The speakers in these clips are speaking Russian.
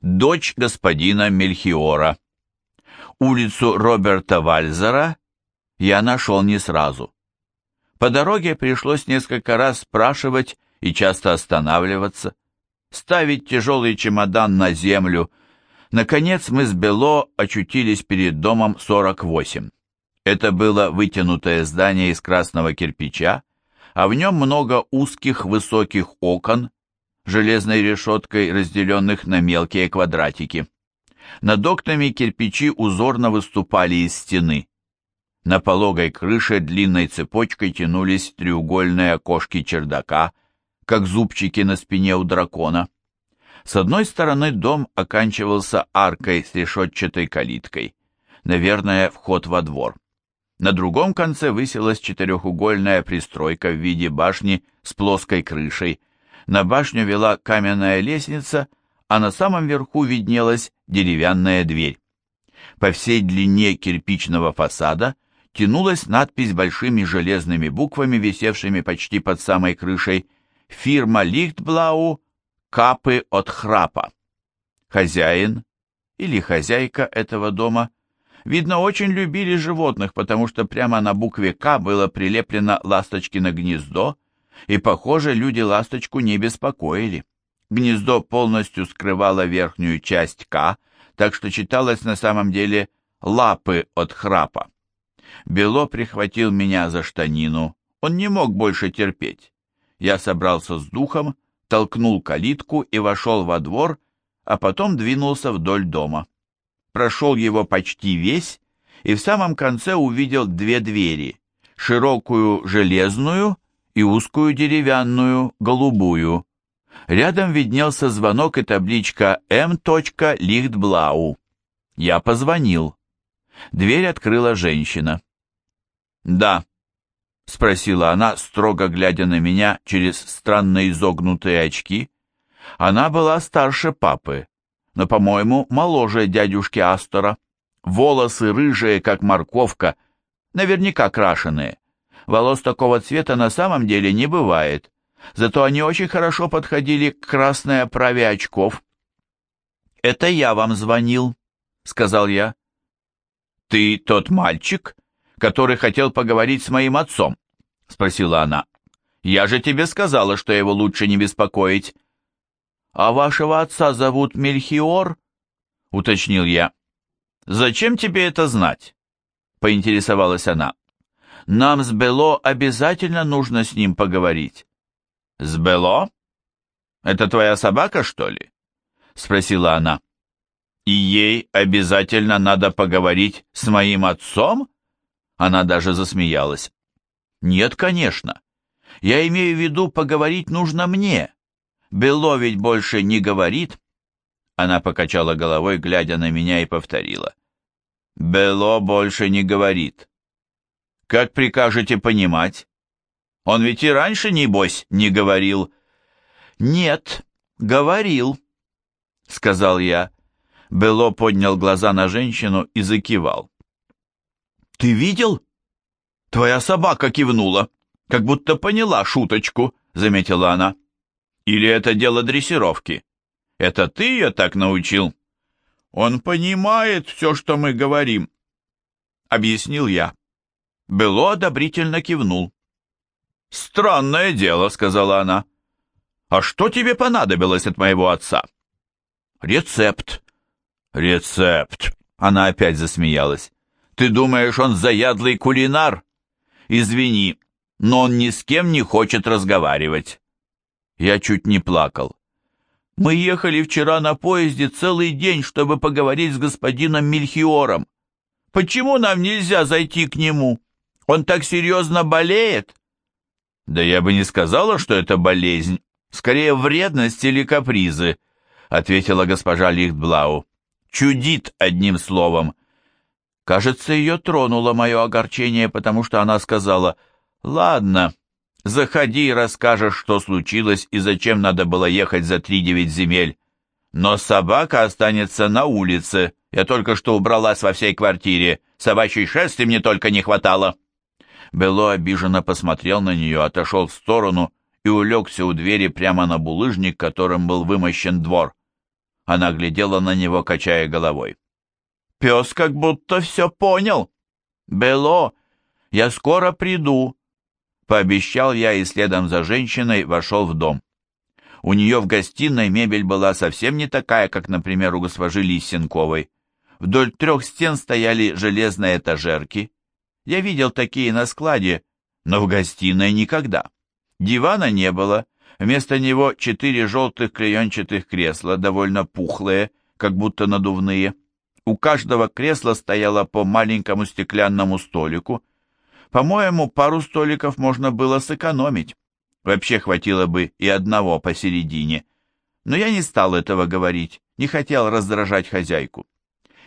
дочь господина Мельхиора. Улицу Роберта Вальзера я нашел не сразу. По дороге пришлось несколько раз спрашивать и часто останавливаться, ставить тяжелый чемодан на землю. Наконец мы с Бело очутились перед домом 48. Это было вытянутое здание из красного кирпича, а в нем много узких высоких окон, железной решеткой разделенных на мелкие квадратики. Над окнами кирпичи узорно выступали из стены. На пологой крыше длинной цепочкой тянулись треугольные окошки чердака, как зубчики на спине у дракона. С одной стороны дом оканчивался аркой с решетчатой калиткой, наверное, вход во двор. На другом конце высилась четырехугольная пристройка в виде башни с плоской крышей. На башню вела каменная лестница, а на самом верху виднелась деревянная дверь. По всей длине кирпичного фасада тянулась надпись большими железными буквами, висевшими почти под самой крышей «Фирма Лихтблау, капы от храпа». Хозяин или хозяйка этого дома – Видно, очень любили животных, потому что прямо на букве «К» было прилеплено ласточкино гнездо, и, похоже, люди ласточку не беспокоили. Гнездо полностью скрывало верхнюю часть «К», так что читалось на самом деле «лапы от храпа». Бело прихватил меня за штанину, он не мог больше терпеть. Я собрался с духом, толкнул калитку и вошел во двор, а потом двинулся вдоль дома прошел его почти весь и в самом конце увидел две двери, широкую железную и узкую деревянную голубую. Рядом виднелся звонок и табличка М. Лихтблау. Я позвонил. Дверь открыла женщина. «Да», — спросила она, строго глядя на меня через странно изогнутые очки. Она была старше папы, но, по-моему, моложе дядюшки Астора. Волосы рыжие, как морковка, наверняка крашеные. Волос такого цвета на самом деле не бывает, зато они очень хорошо подходили к красной оправе очков. «Это я вам звонил», — сказал я. «Ты тот мальчик, который хотел поговорить с моим отцом?» — спросила она. «Я же тебе сказала, что его лучше не беспокоить». «А вашего отца зовут Мельхиор?» — уточнил я. «Зачем тебе это знать?» — поинтересовалась она. «Нам с Бело обязательно нужно с ним поговорить». «С Бело? Это твоя собака, что ли?» — спросила она. «И ей обязательно надо поговорить с моим отцом?» Она даже засмеялась. «Нет, конечно. Я имею в виду, поговорить нужно мне. Бело ведь больше не говорит. Она покачала головой, глядя на меня, и повторила. Бело больше не говорит. Как прикажете понимать? Он ведь и раньше, небось, не говорил. Нет, говорил, сказал я. Бело поднял глаза на женщину и закивал. «Ты видел? Твоя собака кивнула, как будто поняла шуточку», — заметила она. Или это дело дрессировки? Это ты ее так научил? Он понимает все, что мы говорим, — объяснил я. Бело одобрительно кивнул. «Странное дело», — сказала она. «А что тебе понадобилось от моего отца?» «Рецепт». «Рецепт», — она опять засмеялась. «Ты думаешь, он заядлый кулинар?» «Извини, но он ни с кем не хочет разговаривать. Я чуть не плакал. Мы ехали вчера на поезде целый день, чтобы поговорить с господином Мельхиором. Почему нам нельзя зайти к нему? Он так серьезно болеет? Да я бы не сказала, что это болезнь. Скорее, вредность или капризы, ответила госпожа Лихтблау. Чудит, одним словом. Кажется, ее тронуло мое огорчение, потому что она сказала, «Ладно, Заходи и расскажешь, что случилось и зачем надо было ехать за три-девять земель. Но собака останется на улице. Я только что убралась во всей квартире. Собачьей шерсти мне только не хватало». Бело обиженно посмотрел на нее, отошел в сторону и улегся у двери прямо на булыжник, которым был вымощен двор. Она глядела на него, качая головой. Пес как будто все понял. Бело, я скоро приду. Пообещал я и следом за женщиной вошел в дом. У нее в гостиной мебель была совсем не такая, как, например, у госпожи Лисенковой. Вдоль трех стен стояли железные этажерки. Я видел такие на складе, но в гостиной никогда. Дивана не было, вместо него четыре желтых клеенчатых кресла, довольно пухлые, как будто надувные. У каждого кресла стояло по маленькому стеклянному столику. По-моему, пару столиков можно было сэкономить. Вообще хватило бы и одного посередине. Но я не стал этого говорить, не хотел раздражать хозяйку.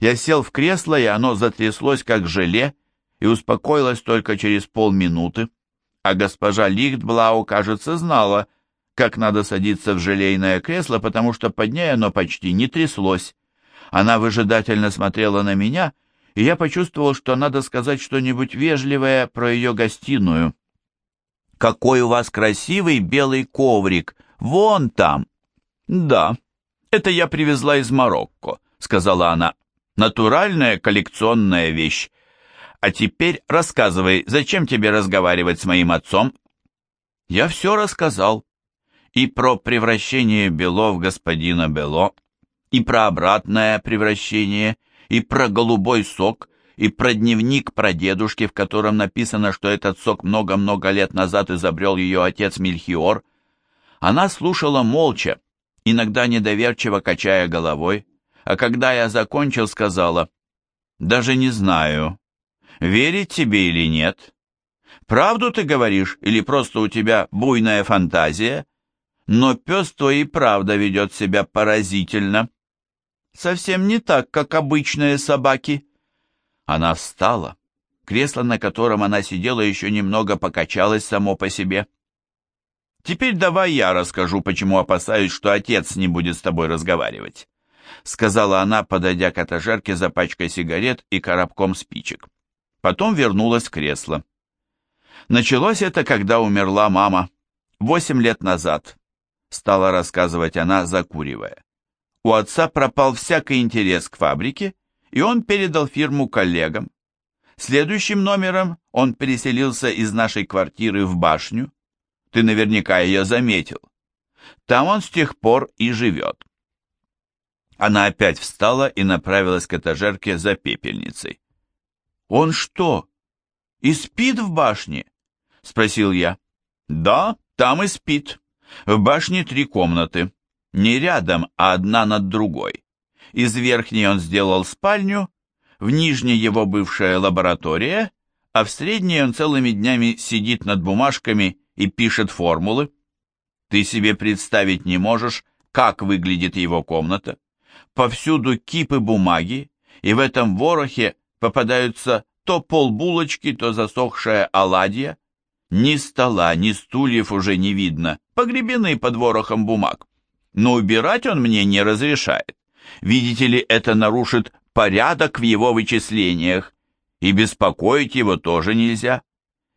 Я сел в кресло, и оно затряслось, как желе, и успокоилось только через полминуты. А госпожа Лихтблау, кажется, знала, как надо садиться в желейное кресло, потому что под ней оно почти не тряслось. Она выжидательно смотрела на меня, и я почувствовал, что надо сказать что-нибудь вежливое про ее гостиную. «Какой у вас красивый белый коврик! Вон там!» «Да, это я привезла из Марокко», — сказала она. «Натуральная коллекционная вещь. А теперь рассказывай, зачем тебе разговаривать с моим отцом?» Я все рассказал. И про превращение Бело в господина Бело, и про обратное превращение, и про голубой сок, и про дневник про дедушки, в котором написано, что этот сок много-много лет назад изобрел ее отец Мельхиор. Она слушала молча, иногда недоверчиво качая головой, а когда я закончил, сказала, «Даже не знаю, верить тебе или нет. Правду ты говоришь, или просто у тебя буйная фантазия? Но пес твой и правда ведет себя поразительно. Совсем не так, как обычные собаки». Она встала. Кресло, на котором она сидела, еще немного покачалось само по себе. «Теперь давай я расскажу, почему опасаюсь, что отец не будет с тобой разговаривать», сказала она, подойдя к этажерке за пачкой сигарет и коробком спичек. Потом вернулась в кресло. Началось это, когда умерла мама. Восемь лет назад, стала рассказывать она, закуривая. У отца пропал всякий интерес к фабрике, и он передал фирму коллегам. Следующим номером он переселился из нашей квартиры в башню. Ты наверняка ее заметил. Там он с тех пор и живет. Она опять встала и направилась к этажерке за пепельницей. «Он что, и спит в башне?» — спросил я. «Да, там и спит. В башне три комнаты. Не рядом, а одна над другой. Из верхней он сделал спальню, в нижней его бывшая лаборатория, а в средней он целыми днями сидит над бумажками и пишет формулы. Ты себе представить не можешь, как выглядит его комната. Повсюду кипы бумаги, и в этом ворохе попадаются то полбулочки, то засохшая оладья. Ни стола, ни стульев уже не видно, погребены под ворохом бумаг. Но убирать он мне не разрешает. Видите ли, это нарушит порядок в его вычислениях, и беспокоить его тоже нельзя.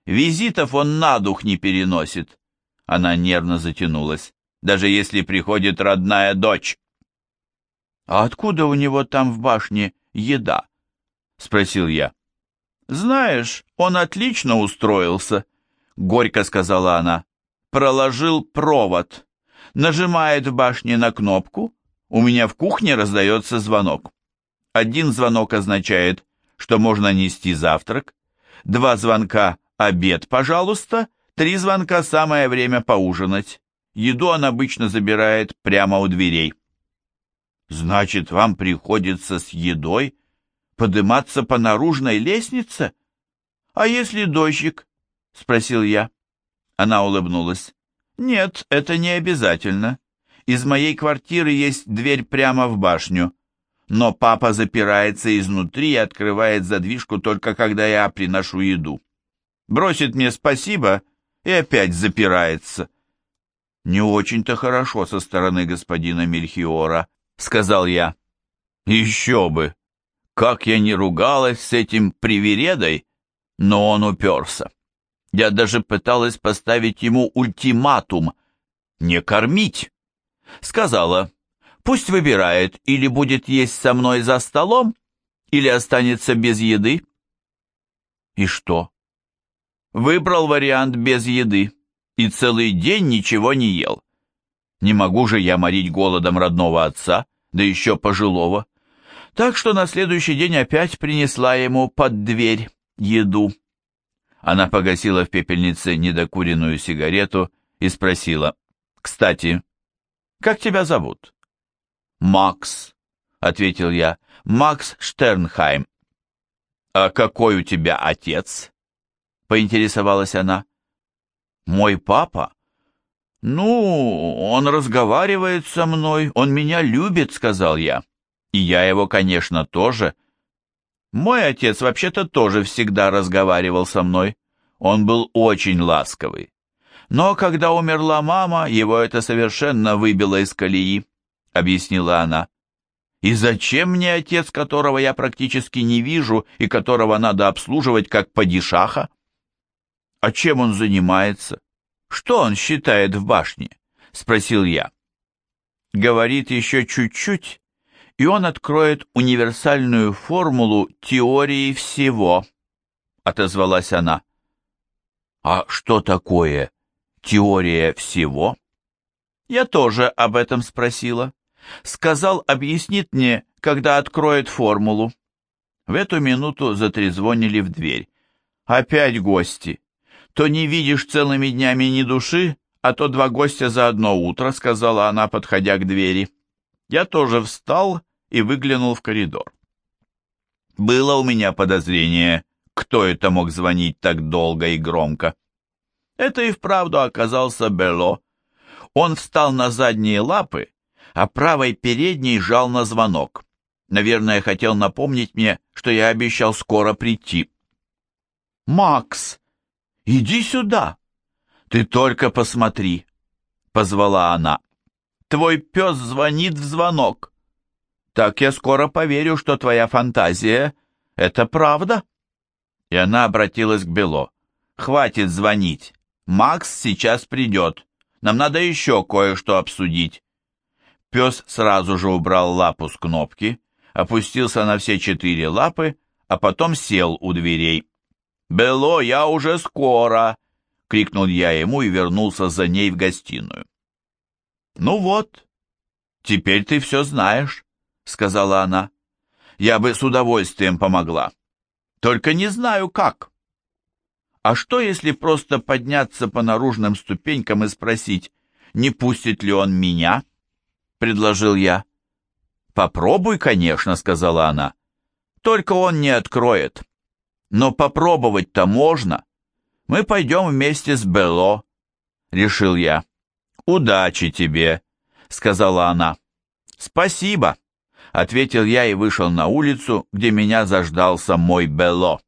Визитов он на дух не переносит. Она нервно затянулась. Даже если приходит родная дочь. «А откуда у него там в башне еда?» — спросил я. «Знаешь, он отлично устроился», — горько сказала она. «Проложил провод. Нажимает в башне на кнопку, у меня в кухне раздается звонок. Один звонок означает, что можно нести завтрак, два звонка «обед, пожалуйста», три звонка «самое время поужинать». Еду он обычно забирает прямо у дверей. «Значит, вам приходится с едой подниматься по наружной лестнице? А если дождик?» — спросил я. Она улыбнулась. «Нет, это не обязательно. Из моей квартиры есть дверь прямо в башню, но папа запирается изнутри и открывает задвижку только когда я приношу еду. Бросит мне спасибо и опять запирается. Не очень-то хорошо со стороны господина Мельхиора, сказал я. Еще бы! Как я не ругалась с этим привередой, но он уперся. Я даже пыталась поставить ему ультиматум — не кормить. Сказала, Пусть выбирает, или будет есть со мной за столом, или останется без еды. И что? Выбрал вариант без еды и целый день ничего не ел. Не могу же я морить голодом родного отца, да еще пожилого. Так что на следующий день опять принесла ему под дверь еду. Она погасила в пепельнице недокуренную сигарету и спросила, «Кстати, как тебя зовут?» «Макс», — ответил я, — «Макс Штернхайм». «А какой у тебя отец?» — поинтересовалась она. «Мой папа?» «Ну, он разговаривает со мной, он меня любит», — сказал я. «И я его, конечно, тоже». Мой отец вообще-то тоже всегда разговаривал со мной. Он был очень ласковый. Но когда умерла мама, его это совершенно выбило из колеи. — объяснила она. «И зачем мне отец, которого я практически не вижу и которого надо обслуживать как падишаха?» «А чем он занимается? Что он считает в башне?» — спросил я. Говорит еще чуть-чуть, и он откроет универсальную формулу теории всего, — отозвалась она. «А что такое теория всего?» Я тоже об этом спросила. Сказал, объяснит мне, когда откроет формулу. В эту минуту затрезвонили в дверь. Опять гости. То не видишь целыми днями ни души, а то два гостя за одно утро, сказала она, подходя к двери. Я тоже встал и выглянул в коридор. Было у меня подозрение, кто это мог звонить так долго и громко. Это и вправду оказался Бело. Он встал на задние лапы а правой передней жал на звонок. Наверное, хотел напомнить мне, что я обещал скоро прийти. «Макс, иди сюда! Ты только посмотри!» — позвала она. «Твой пес звонит в звонок. Так я скоро поверю, что твоя фантазия — это правда». И она обратилась к Бело. «Хватит звонить. Макс сейчас придет. Нам надо еще кое-что обсудить. Пес сразу же убрал лапу с кнопки, опустился на все четыре лапы, а потом сел у дверей. «Бело, я уже скоро!» — крикнул я ему и вернулся за ней в гостиную. «Ну вот, теперь ты все знаешь», — сказала она. «Я бы с удовольствием помогла. Только не знаю, как». «А что, если просто подняться по наружным ступенькам и спросить, не пустит ли он меня?» предложил я. «Попробуй, конечно», — сказала она. «Только он не откроет. Но попробовать-то можно. Мы пойдем вместе с Бело», — решил я. «Удачи тебе», — сказала она. «Спасибо», — ответил я и вышел на улицу, где меня заждался мой Бело.